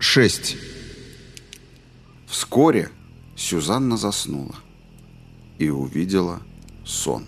6. Вскоре Сюзанна заснула и увидела сон.